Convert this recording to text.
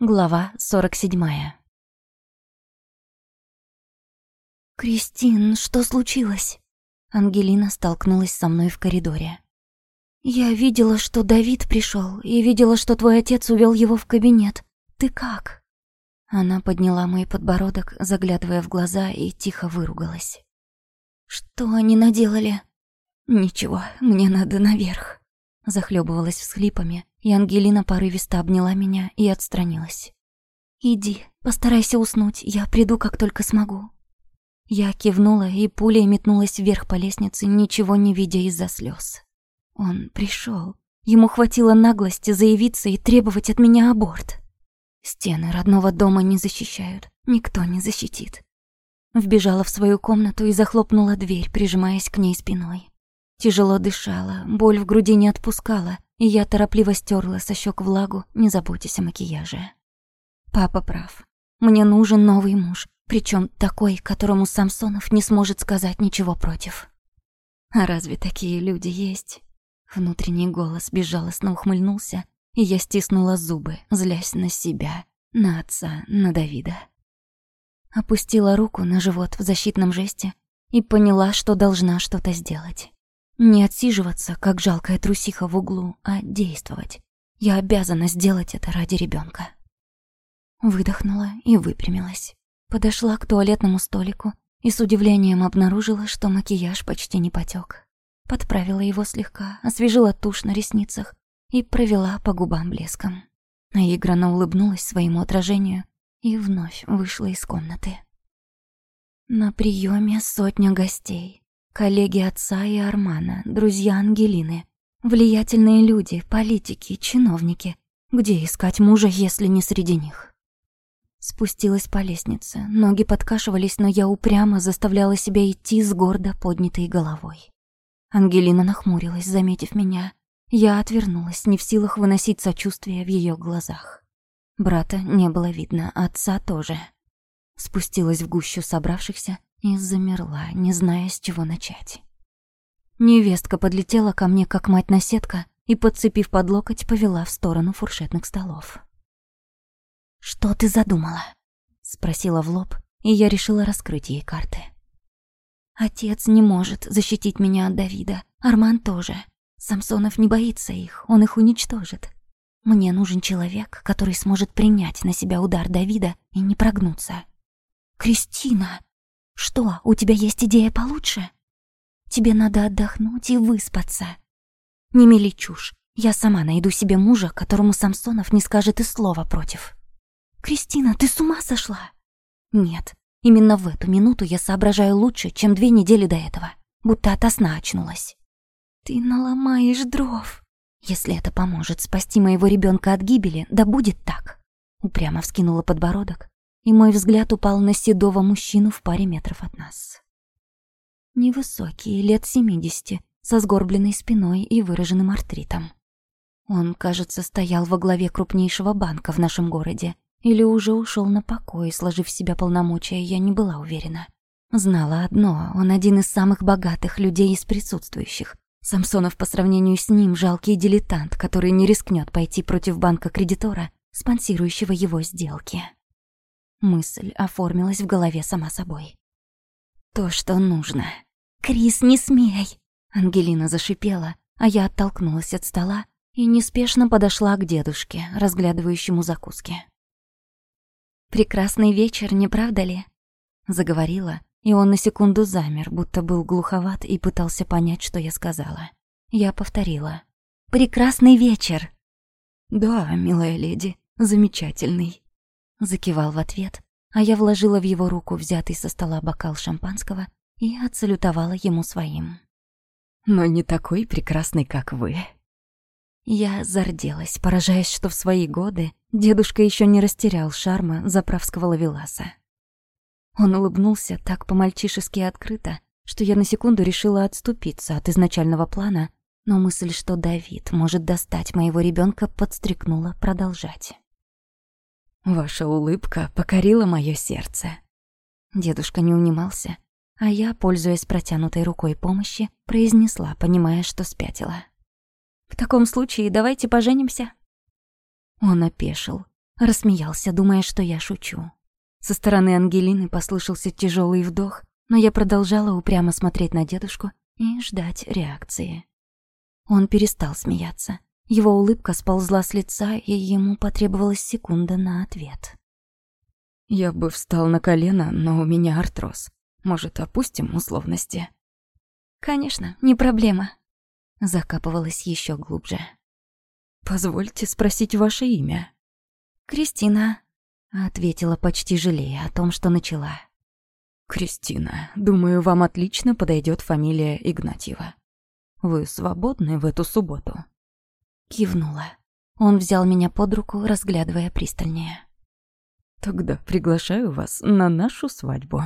Глава 47 «Кристин, что случилось?» Ангелина столкнулась со мной в коридоре. «Я видела, что Давид пришел, и видела, что твой отец увел его в кабинет. Ты как?» Она подняла мой подбородок, заглядывая в глаза, и тихо выругалась. «Что они наделали?» «Ничего, мне надо наверх». Захлебывалась всхлипами, и Ангелина порывисто обняла меня и отстранилась. «Иди, постарайся уснуть, я приду, как только смогу». Я кивнула и пулей метнулась вверх по лестнице, ничего не видя из-за слез. Он пришел. Ему хватило наглости заявиться и требовать от меня аборт. Стены родного дома не защищают, никто не защитит. Вбежала в свою комнату и захлопнула дверь, прижимаясь к ней спиной. Тяжело дышала, боль в груди не отпускала, и я торопливо стерла со щек влагу, не заботясь о макияже. Папа прав. Мне нужен новый муж, причем такой, которому Самсонов не сможет сказать ничего против. А разве такие люди есть? Внутренний голос безжалостно ухмыльнулся, и я стиснула зубы, злясь на себя, на отца, на Давида. Опустила руку на живот в защитном жесте и поняла, что должна что-то сделать. Не отсиживаться, как жалкая трусиха в углу, а действовать. Я обязана сделать это ради ребенка. Выдохнула и выпрямилась. Подошла к туалетному столику и с удивлением обнаружила, что макияж почти не потек. Подправила его слегка, освежила тушь на ресницах и провела по губам блеском. Наигранно улыбнулась своему отражению и вновь вышла из комнаты. На приеме сотня гостей. Коллеги отца и Армана, друзья Ангелины. Влиятельные люди, политики, чиновники. Где искать мужа, если не среди них? Спустилась по лестнице, ноги подкашивались, но я упрямо заставляла себя идти с гордо поднятой головой. Ангелина нахмурилась, заметив меня. Я отвернулась, не в силах выносить сочувствие в ее глазах. Брата не было видно, отца тоже. Спустилась в гущу собравшихся и замерла, не зная, с чего начать. Невестка подлетела ко мне, как мать-наседка, и, подцепив под локоть, повела в сторону фуршетных столов. «Что ты задумала?» — спросила в лоб, и я решила раскрыть ей карты. «Отец не может защитить меня от Давида, Арман тоже. Самсонов не боится их, он их уничтожит. Мне нужен человек, который сможет принять на себя удар Давида и не прогнуться. Кристина, что, у тебя есть идея получше? Тебе надо отдохнуть и выспаться. Не мели чушь, я сама найду себе мужа, которому Самсонов не скажет и слова против. «Кристина, ты с ума сошла?» «Нет, именно в эту минуту я соображаю лучше, чем две недели до этого, будто ото сна очнулась». «Ты наломаешь дров». «Если это поможет спасти моего ребенка от гибели, да будет так». Упрямо вскинула подбородок, и мой взгляд упал на седого мужчину в паре метров от нас. Невысокий, лет семидесяти, со сгорбленной спиной и выраженным артритом. Он, кажется, стоял во главе крупнейшего банка в нашем городе или уже ушел на покой, сложив в себя полномочия, я не была уверена. Знала одно, он один из самых богатых людей из присутствующих. Самсонов по сравнению с ним жалкий дилетант, который не рискнет пойти против банка-кредитора, спонсирующего его сделки. Мысль оформилась в голове сама собой. То, что нужно. «Крис, не смей!» Ангелина зашипела, а я оттолкнулась от стола и неспешно подошла к дедушке, разглядывающему закуски. «Прекрасный вечер, не правда ли?» Заговорила, и он на секунду замер, будто был глуховат и пытался понять, что я сказала. Я повторила. «Прекрасный вечер!» «Да, милая леди, замечательный!» Закивал в ответ, а я вложила в его руку взятый со стола бокал шампанского и отсалютовала ему своим. «Но не такой прекрасный, как вы!» Я зарделась, поражаясь, что в свои годы дедушка еще не растерял шарма заправского лавеласа. Он улыбнулся так по-мальчишески открыто, что я на секунду решила отступиться от изначального плана, но мысль, что Давид может достать моего ребенка, подстрекнула продолжать. «Ваша улыбка покорила мое сердце». Дедушка не унимался, а я, пользуясь протянутой рукой помощи, произнесла, понимая, что спятила. В таком случае давайте поженимся». Он опешил, Рассмеялся, думая, что я шучу. Со стороны Ангелины послышался тяжелый вдох, но я продолжала упрямо смотреть на дедушку и ждать реакции. Он перестал смеяться. Его улыбка сползла с лица, и ему потребовалась секунда на ответ. «Я бы встал на колено, но у меня артроз. Может, опустим условности?» «Конечно, не проблема». Закапывалась еще глубже. «Позвольте спросить ваше имя». «Кристина», — ответила почти жалея о том, что начала. «Кристина, думаю, вам отлично подойдет фамилия Игнатьева. Вы свободны в эту субботу?» Кивнула. Он взял меня под руку, разглядывая пристальнее. «Тогда приглашаю вас на нашу свадьбу».